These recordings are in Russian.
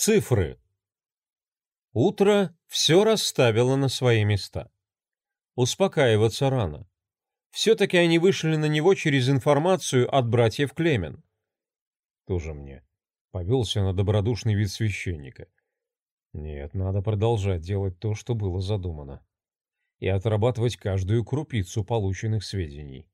Цифры. Утро все расставило на свои места. Успокаиваться рано. Все-таки они вышли на него через информацию от братьев Клемен. Тоже мне. Повелся на добродушный вид священника. Нет, надо продолжать делать то, что было задумано. И отрабатывать каждую крупицу полученных сведений.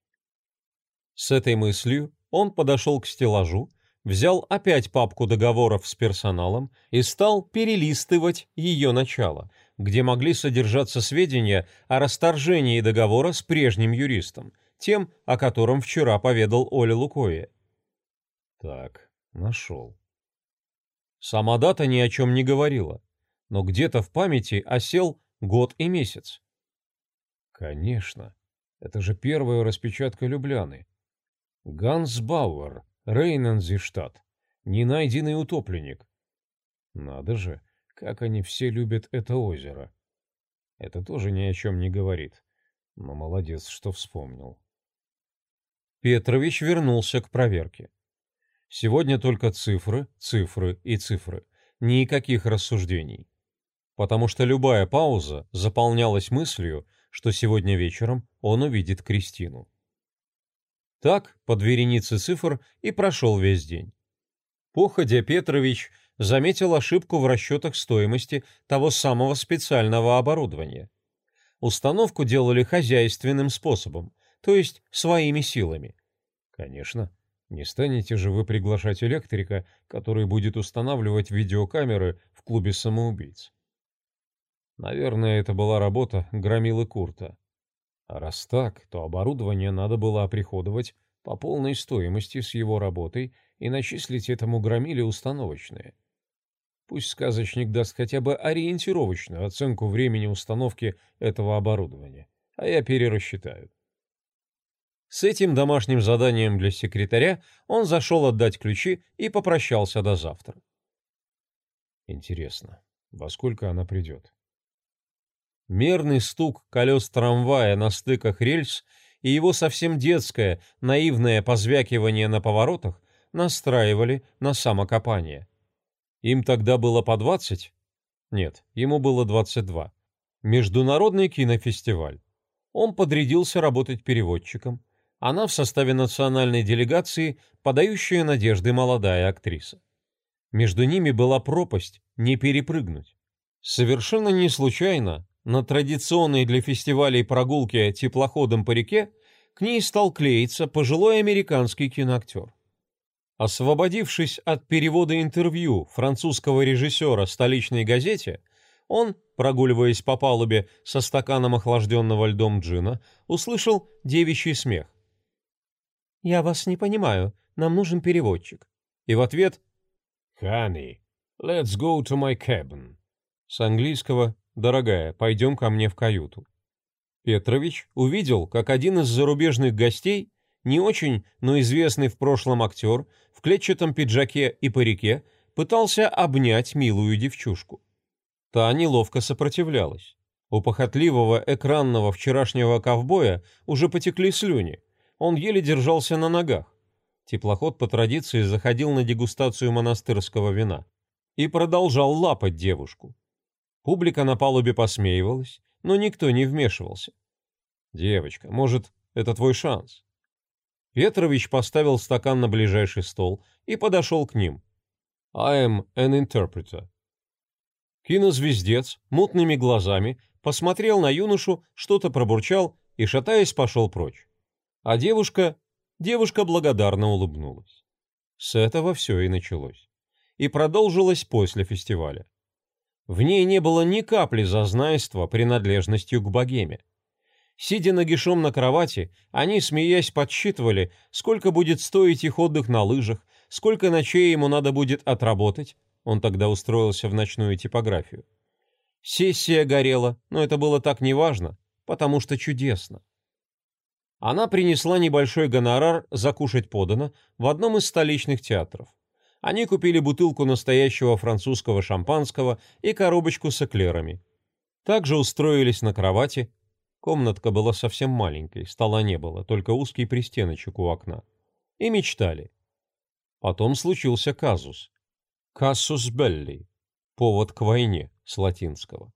С этой мыслью он подошел к стеллажу, взял опять папку договоров с персоналом и стал перелистывать ее начало, где могли содержаться сведения о расторжении договора с прежним юристом, тем, о котором вчера поведал Оля Лукоя. Так, нашел. Сама дата ни о чем не говорила, но где-то в памяти осел год и месяц. Конечно, это же первая распечатка Любляны. Ганс Бауэр, Рейнензиштадт, ненайденный утопленник. Надо же, как они все любят это озеро. Это тоже ни о чем не говорит, но молодец, что вспомнил. Петрович вернулся к проверке. Сегодня только цифры, цифры и цифры. Никаких рассуждений. Потому что любая пауза заполнялась мыслью, что сегодня вечером он увидит Кристину. Так, под вереницей цифр и прошел весь день. Походя Петрович заметил ошибку в расчетах стоимости того самого специального оборудования. Установку делали хозяйственным способом, то есть своими силами. Конечно, не станете же вы приглашать электрика, который будет устанавливать видеокамеры в клубе самоубийц. Наверное, это была работа Громилы Курта. А раз так, то оборудование надо было оприходовать по полной стоимости с его работой и начислить этому громиле установочные. Пусть сказочник даст хотя бы ориентировочную оценку времени установки этого оборудования, а я перерасчитаю. С этим домашним заданием для секретаря он зашел отдать ключи и попрощался до завтра. Интересно, во сколько она придет? Мерный стук колес трамвая на стыках рельс и его совсем детское, наивное позвякивание на поворотах настраивали на самокопание. Им тогда было по 20? Нет, ему было 22. Международный кинофестиваль. Он подрядился работать переводчиком. Она в составе национальной делегации, подающая надежды молодая актриса. Между ними была пропасть, не перепрыгнуть. Совершенно не случайно на традиционной для фестивалей прогулке теплоходом по реке к ней стал клеиться пожилой американский киноактер. Освободившись от перевода интервью французского режиссера столичной газете, он, прогуливаясь по палубе со стаканом охлажденного льдом джина, услышал девичий смех. «Я вас не понимаю, нам нужен переводчик». И в ответ «Honey, let's go to my cabin». С английского «Дорогая, пойдем ко мне в каюту». Петрович увидел, как один из зарубежных гостей, не очень, но известный в прошлом актер, в клетчатом пиджаке и парике, пытался обнять милую девчушку. Та неловко сопротивлялась. У похотливого экранного вчерашнего ковбоя уже потекли слюни. Он еле держался на ногах. Теплоход по традиции заходил на дегустацию монастырского вина и продолжал лапать девушку. Публика на палубе посмеивалась, но никто не вмешивался. «Девочка, может, это твой шанс?» Петрович поставил стакан на ближайший стол и подошел к ним. «I am an interpreter». Кинозвездец мутными глазами посмотрел на юношу, что-то пробурчал и, шатаясь, пошел прочь. А девушка... Девушка благодарно улыбнулась. С этого все и началось. И продолжилось после фестиваля. В ней не было ни капли зазнайства принадлежностью к богеме. Сидя нагишом на кровати, они, смеясь, подсчитывали, сколько будет стоить их отдых на лыжах, сколько ночей ему надо будет отработать. Он тогда устроился в ночную типографию. Сессия горела, но это было так неважно, потому что чудесно. Она принесла небольшой гонорар закушать подано в одном из столичных театров. Они купили бутылку настоящего французского шампанского и коробочку с эклерами. Также устроились на кровати. Комнатка была совсем маленькой, стола не было, только узкий пристеночек у окна. И мечтали. Потом случился казус. Кассус Белли. Повод к войне с латинского.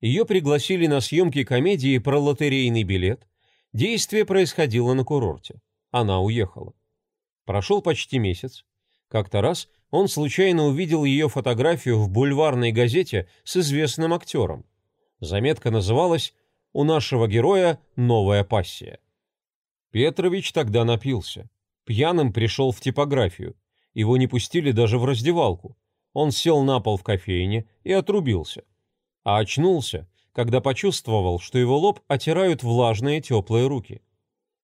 Ее пригласили на съемки комедии про лотерейный билет. Действие происходило на курорте. Она уехала. Прошел почти месяц. Как-то раз он случайно увидел ее фотографию в бульварной газете с известным актером. Заметка называлась «У нашего героя новая пассия». Петрович тогда напился. Пьяным пришел в типографию. Его не пустили даже в раздевалку. Он сел на пол в кофейне и отрубился. А очнулся, когда почувствовал, что его лоб отирают влажные теплые руки.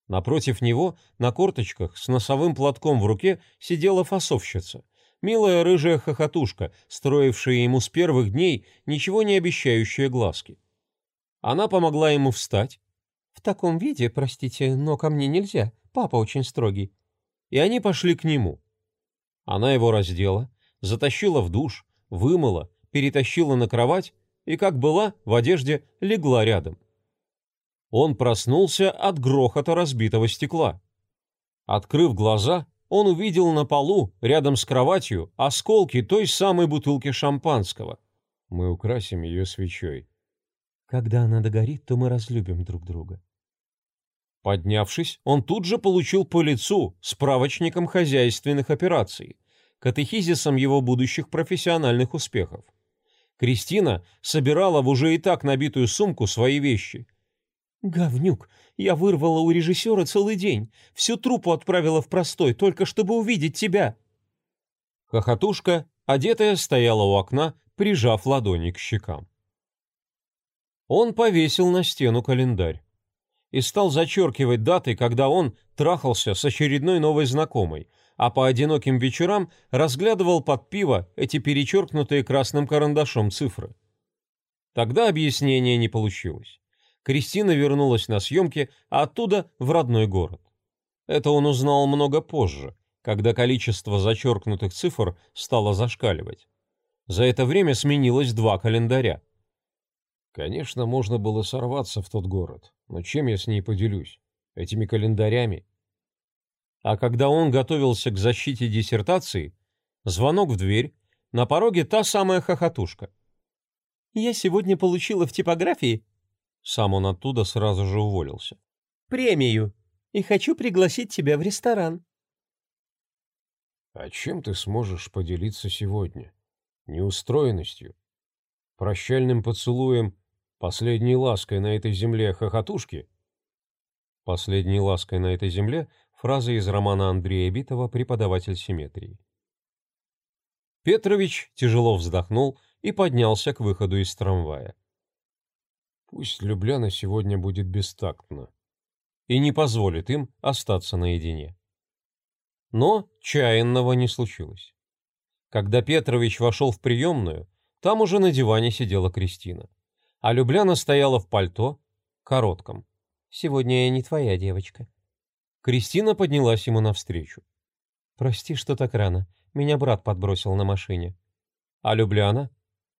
Напротив него, на корточках, с носовым платком в руке, сидела фасовщица. Милая рыжая хохотушка, строившая ему с первых дней ничего не обещающие глазки. Она помогла ему встать. «В таком виде, простите, но ко мне нельзя, папа очень строгий». И они пошли к нему. Она его раздела, затащила в душ, вымыла, перетащила на кровать и, как была, в одежде легла рядом. Он проснулся от грохота разбитого стекла. Открыв глаза, он увидел на полу, рядом с кроватью, осколки той самой бутылки шампанского. Мы украсим ее свечой. Когда она догорит, то мы разлюбим друг друга. Поднявшись, он тут же получил по лицу справочником хозяйственных операций, катехизисом его будущих профессиональных успехов. Кристина собирала в уже и так набитую сумку свои вещи – «Говнюк, я вырвала у режиссера целый день, всю труппу отправила в простой, только чтобы увидеть тебя». Хохотушка, одетая, стояла у окна, прижав ладони к щекам. Он повесил на стену календарь и стал зачеркивать даты, когда он трахался с очередной новой знакомой, а по одиноким вечерам разглядывал под пиво эти перечеркнутые красным карандашом цифры. Тогда объяснения не получилось. Кристина вернулась на съемки, а оттуда в родной город. Это он узнал много позже, когда количество зачеркнутых цифр стало зашкаливать. За это время сменилось два календаря. Конечно, можно было сорваться в тот город, но чем я с ней поделюсь? Этими календарями? А когда он готовился к защите диссертации, звонок в дверь, на пороге та самая хохотушка. «Я сегодня получила в типографии сам он оттуда сразу же уволился. «Премию. И хочу пригласить тебя в ресторан». «А чем ты сможешь поделиться сегодня? Неустроенностью? Прощальным поцелуем, последней лаской на этой земле хохотушки?» «Последней лаской на этой земле» — фраза из романа Андрея Битова «Преподаватель симметрии». Петрович тяжело вздохнул и поднялся к выходу из трамвая. Пусть Любляна сегодня будет бестактна и не позволит им остаться наедине. Но чаянного не случилось. Когда Петрович вошел в приемную, там уже на диване сидела Кристина, а Любляна стояла в пальто, коротком. «Сегодня я не твоя девочка». Кристина поднялась ему навстречу. «Прости, что так рано. Меня брат подбросил на машине». «А Любляна?»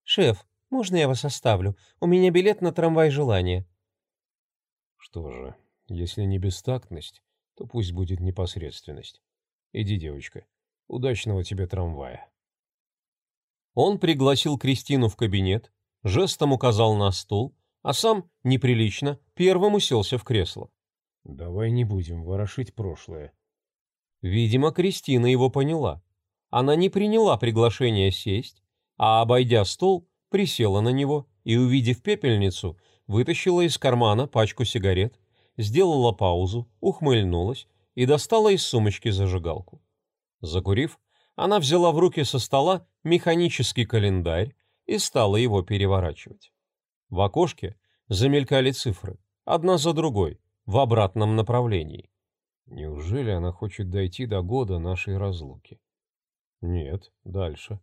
«Шеф, можно я вас оставлю? У меня билет на трамвай желания». «Что же, если не бестактность, то пусть будет непосредственность. Иди, девочка, удачного тебе трамвая». Он пригласил Кристину в кабинет, жестом указал на стул, а сам, неприлично, первым уселся в кресло. «Давай не будем ворошить прошлое». Видимо, Кристина его поняла. Она не приняла приглашение сесть, а, обойдя стол, присела на него и, увидев пепельницу, вытащила из кармана пачку сигарет, сделала паузу, ухмыльнулась и достала из сумочки зажигалку. Закурив, она взяла в руки со стола механический календарь и стала его переворачивать. В окошке замелькали цифры, одна за другой, в обратном направлении. Неужели она хочет дойти до года нашей разлуки? Нет, дальше.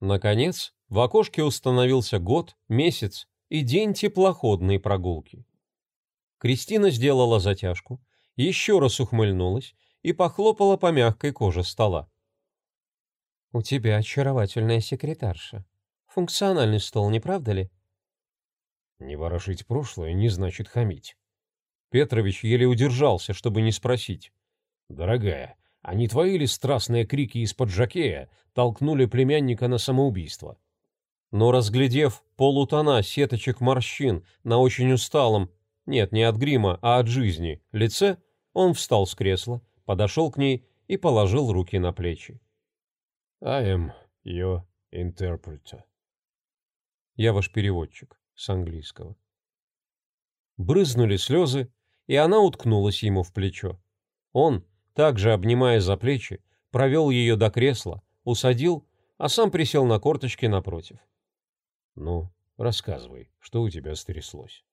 Наконец, в окошке установился год, месяц и день теплоходной прогулки. Кристина сделала затяжку, еще раз ухмыльнулась и похлопала по мягкой коже стола. «У тебя очаровательная секретарша. Функциональный стол, не правда ли?» «Не ворошить прошлое не значит хамить». Петрович еле удержался, чтобы не спросить. «Дорогая, А не твои ли страстные крики из-под жакея толкнули племянника на самоубийство? Но разглядев полутона сеточек морщин на очень усталом, нет, не от грима, а от жизни, лице, он встал с кресла, подошел к ней и положил руки на плечи. «I am your interpreter». «Я ваш переводчик» с английского. Брызнули слезы, и она уткнулась ему в плечо. Он, также обнимая за плечи, провел ее до кресла, усадил, а сам присел на корточки напротив. «Ну, рассказывай, что у тебя стряслось?»